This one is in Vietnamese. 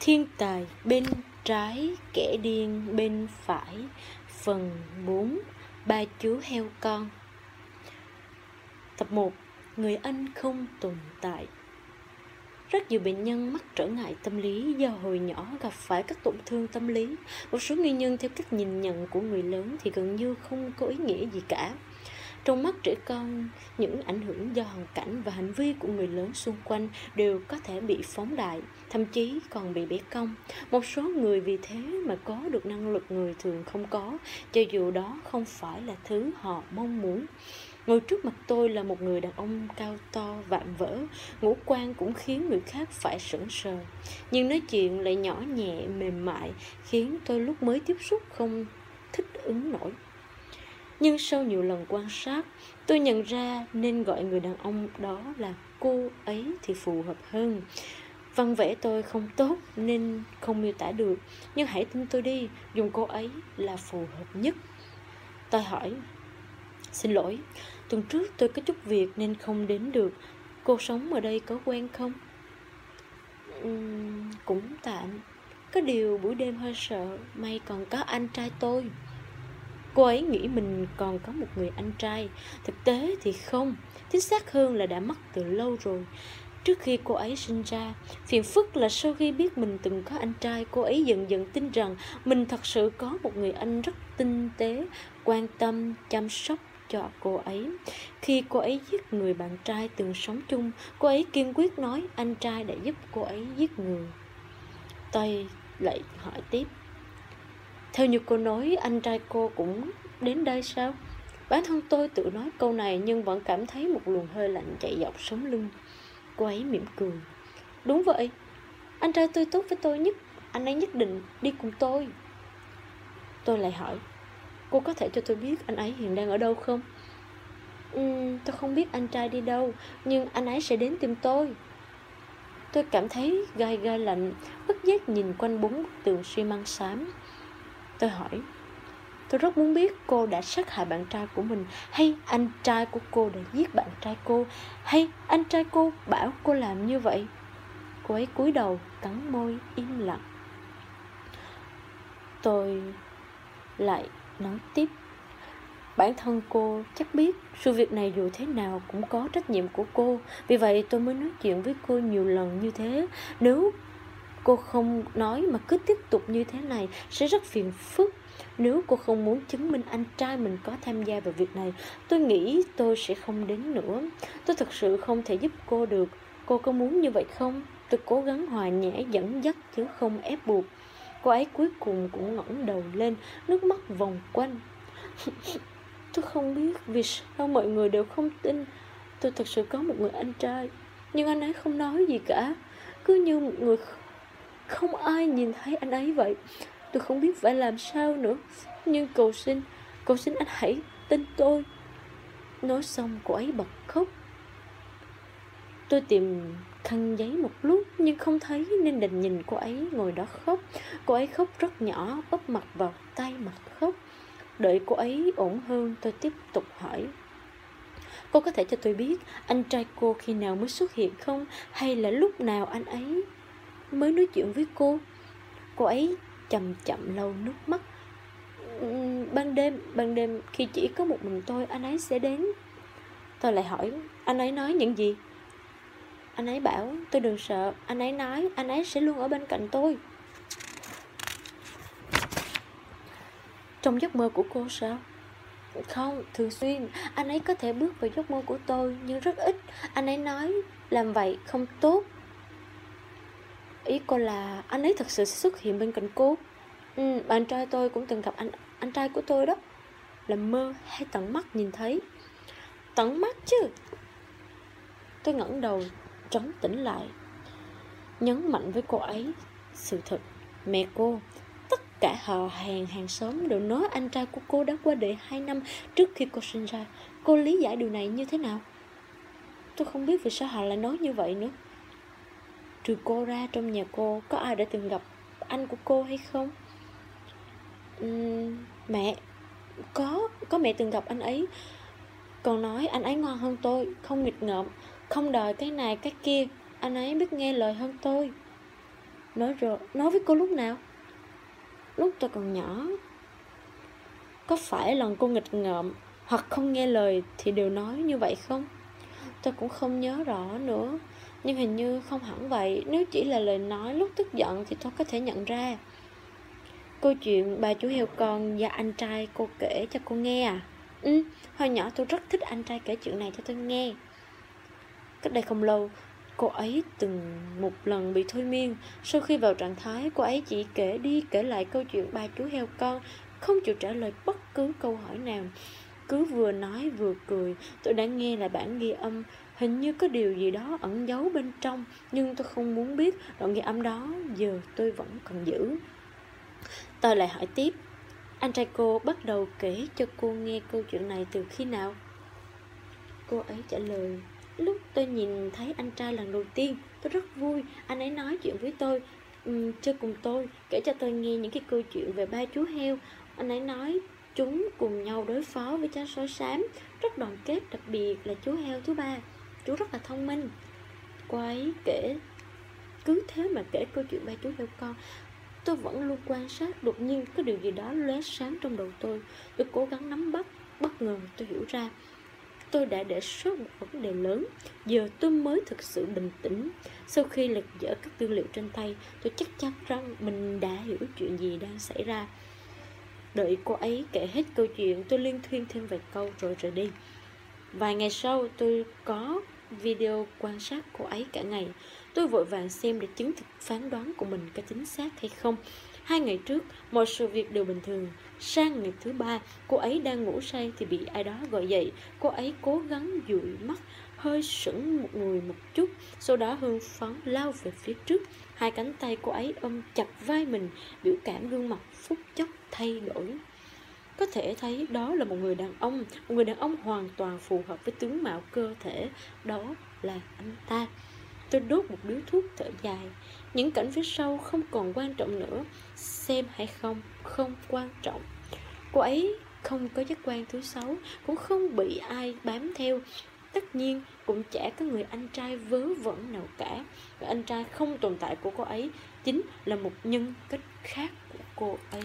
Thiên tài bên trái, kẻ điên bên phải Phần 4 Ba chú heo con Tập 1 Người anh không tồn tại rất nhiều bệnh nhân mắc trở ngại tâm lý do hồi nhỏ gặp phải các tổn thương tâm lý. Một số nguyên nhân theo cách nhìn nhận của người lớn thì gần như không có ý nghĩa gì cả. Trong mắt trẻ con, những ảnh hưởng do hoàn cảnh và hành vi của người lớn xung quanh đều có thể bị phóng đại, thậm chí còn bị bẻ cong. Một số người vì thế mà có được năng lực người thường không có, cho dù đó không phải là thứ họ mong muốn. Ngồi trước mặt tôi là một người đàn ông cao to, vạm vỡ, ngũ quan cũng khiến người khác phải sững sờ. Nhưng nói chuyện lại nhỏ nhẹ, mềm mại, khiến tôi lúc mới tiếp xúc không thích ứng nổi. Nhưng sau nhiều lần quan sát, tôi nhận ra nên gọi người đàn ông đó là cô ấy thì phù hợp hơn. Văn vẽ tôi không tốt nên không miêu tả được, nhưng hãy tin tôi đi, dùng cô ấy là phù hợp nhất. Tôi hỏi, xin lỗi, tuần trước tôi có chút việc nên không đến được. Cô sống ở đây có quen không? Uhm, cũng tạm. Có điều buổi đêm hơi sợ, may còn có anh trai tôi. Cô ấy nghĩ mình còn có một người anh trai. Thực tế thì không. Chính xác hơn là đã mất từ lâu rồi. Trước khi cô ấy sinh ra Phiền phức là sau khi biết mình từng có anh trai Cô ấy dần dần tin rằng Mình thật sự có một người anh rất tinh tế Quan tâm, chăm sóc cho cô ấy. Khi cô ấy giết người bạn trai từng sống chung Cô ấy kiên quyết nói anh trai đã giúp cô ấy giết người. Tôi lại hỏi tiếp theo như cô nói, anh trai cô cũng đến đây sao? Bản thân tôi tự nói câu này nhưng vẫn cảm thấy một luồng hơi lạnh chạy dọc sống lưng. Cô ấy mỉm cười. Đúng vậy, anh trai tôi tốt với tôi nhất, anh ấy nhất định đi cùng tôi. Tôi lại hỏi, cô có thể cho tôi biết anh ấy hiện đang ở đâu không? Uhm, tôi không biết anh trai đi đâu, nhưng anh ấy sẽ đến tìm tôi. Tôi cảm thấy gai gai lạnh, bất giác nhìn quanh bốn bức tường xi măng xám. Tôi hỏi, Tôi rất muốn biết cô đã sát hại bạn trai của mình Hay anh trai của cô đã giết bạn trai cô Hay anh trai cô bảo cô làm như vậy? Cô ấy cúi đầu, cắn môi, im lặng. Tôi lại nói tiếp, Bản thân cô chắc biết sự việc này dù thế nào cũng có trách nhiệm của cô. Vì vậy tôi mới nói chuyện với cô nhiều lần như thế. Nếu Cô không nói mà cứ tiếp tục như thế này sẽ rất phiền phức. Nếu cô không muốn chứng minh anh trai mình có tham gia vào việc này, tôi nghĩ tôi sẽ không đến nữa. Tôi thật sự không thể giúp cô được. Cô có muốn như vậy không? Tôi cố gắng hòa nhã dẫn dắt chứ không ép buộc. Cô ấy cuối cùng cũng ngẩng đầu lên, nước mắt vòng quanh. tôi không biết vì sao mọi người đều không tin. Tôi thật sự có một người anh trai, nhưng anh ấy không nói gì cả. Cứ như một người không ai nhìn thấy anh ấy vậy. Tôi không biết phải làm sao nữa. Nhưng cầu xin Cầu xin anh hãy tin tôi. Nói xong cô ấy bật khóc. Tôi tìm khăn giấy một lúc Nhưng không thấy nên định nhìn cô ấy ngồi đó khóc. Cô ấy khóc rất nhỏ ấp mặt vào tay mặt khóc. Đợi cô ấy ổn hơn, tôi tiếp tục hỏi. Cô có thể cho tôi biết anh trai cô khi nào mới xuất hiện không? Hay là lúc nào anh ấy mới nói chuyện với cô. Cô ấy chậm chậm lau nước mắt. Ừ, ban đêm ban đêm khi chỉ có một mình tôi, anh ấy sẽ đến. Tôi lại hỏi, anh ấy nói những gì? Anh ấy bảo, tôi đừng sợ, anh ấy nói, anh ấy sẽ luôn ở bên cạnh tôi. Trong giấc mơ của cô sao? Không, thường xuyên. Anh ấy có thể bước vào giấc mơ của tôi, nhưng rất ít. Anh ấy nói, làm vậy không tốt. Ý cô là anh ấy thật sự sẽ xuất hiện bên cạnh cô. Ừ, bạn trai tôi cũng từng gặp anh anh trai của tôi đó. Là mơ hay tận mắt nhìn thấy? Tận mắt chứ. Tôi ngẩng đầu trống tỉnh lại. Nhấn mạnh với cô ấy Sự thật. Mẹ cô Tất cả họ hàng hàng xóm đều nói anh trai của cô đã qua đời 2 năm trước khi cô sinh ra. Cô lý giải điều này như thế nào? Tôi không biết vì sao họ lại nói như vậy nữa. Trừ cô ra trong nhà cô Có ai đã từng gặp anh của cô hay không? Uhm, Mẹ Có Có mẹ từng gặp anh ấy. Còn nói anh ấy ngon hơn tôi Không nghịch ngợm Không đòi cái này cái kia Anh ấy biết nghe lời hơn tôi. Nói rồi, nói với cô lúc nào? Lúc tôi còn nhỏ. Có phải lần cô nghịch ngợm Hoặc không nghe lời thì đều nói như vậy không? Tôi cũng không nhớ rõ nữa. Nhưng hình như không hẳn vậy. Nếu chỉ là lời nói lúc tức giận Thì tôi có thể nhận ra. Câu chuyện bà chú heo con và anh trai cô kể cho cô nghe à? Ừ, hồi nhỏ tôi rất thích anh trai kể chuyện này cho tôi nghe. Cách đây không lâu, cô ấy từng một lần bị thôi miên. Sau khi vào trạng thái, cô ấy chỉ kể đi kể lại câu chuyện ba chú heo con Không chịu trả lời bất cứ câu hỏi nào. Cứ vừa nói vừa cười Tôi đã nghe là bản ghi âm Hình như có điều gì đó ẩn giấu bên trong Nhưng tôi không muốn biết đoạn ghi âm đó Giờ tôi vẫn còn giữ. Tôi lại hỏi tiếp Anh trai cô bắt đầu kể cho cô nghe câu chuyện này từ khi nào? Cô ấy trả lời Lúc tôi nhìn thấy anh trai lần đầu tiên Tôi rất vui Anh ấy nói chuyện với tôi um, Chơi cùng tôi Kể cho tôi nghe những cái câu chuyện về ba chú heo. Anh ấy nói chúng cùng nhau đối phó với chó sói xám Rất đoàn kết đặc biệt là chú heo thứ ba. Chú rất là thông minh. Cô ấy kể Cứ thế mà kể câu chuyện ba chú heo con. Tôi vẫn luôn quan sát, Đột nhiên có điều gì đó lóe sáng trong đầu tôi. Tôi cố gắng nắm bắt, Bất ngờ tôi hiểu ra. Tôi đã để sót một vấn đề lớn. Giờ tôi mới thực sự bình tĩnh. Sau khi lật dở các tư liệu trên tay, Tôi chắc chắn rằng mình đã hiểu chuyện gì đang xảy ra. Đợi cô ấy kể hết câu chuyện, Tôi liên thuyên thêm vài câu rồi rời đi. Vài ngày sau, tôi có video quan sát cô ấy cả ngày. Tôi vội vàng xem để chứng thực phán đoán của mình có chính xác hay không. Hai ngày trước, mọi sự việc đều bình thường. Sang ngày thứ ba, cô ấy đang ngủ say thì bị ai đó gọi dậy. Cô ấy cố gắng dụi mắt, hơi sững một người một chút. Sau đó hương phấn lao về phía trước. Hai cánh tay cô ấy ôm chặt vai mình Biểu cảm gương mặt phút chốc thay đổi có thể thấy đó là một người đàn ông, Một người đàn ông hoàn toàn phù hợp với tướng mạo cơ thể. Đó là anh ta. Tôi đốt một điếu thuốc thở dài. Những cảnh phía sau không còn quan trọng nữa. Xem hay không không quan trọng. Cô ấy không có giác quan thứ sáu, Cũng không bị ai bám theo. Tất nhiên, cũng chả có người anh trai vớ vẩn nào cả. Và anh trai không tồn tại của cô ấy Chính là một nhân cách khác của cô ấy.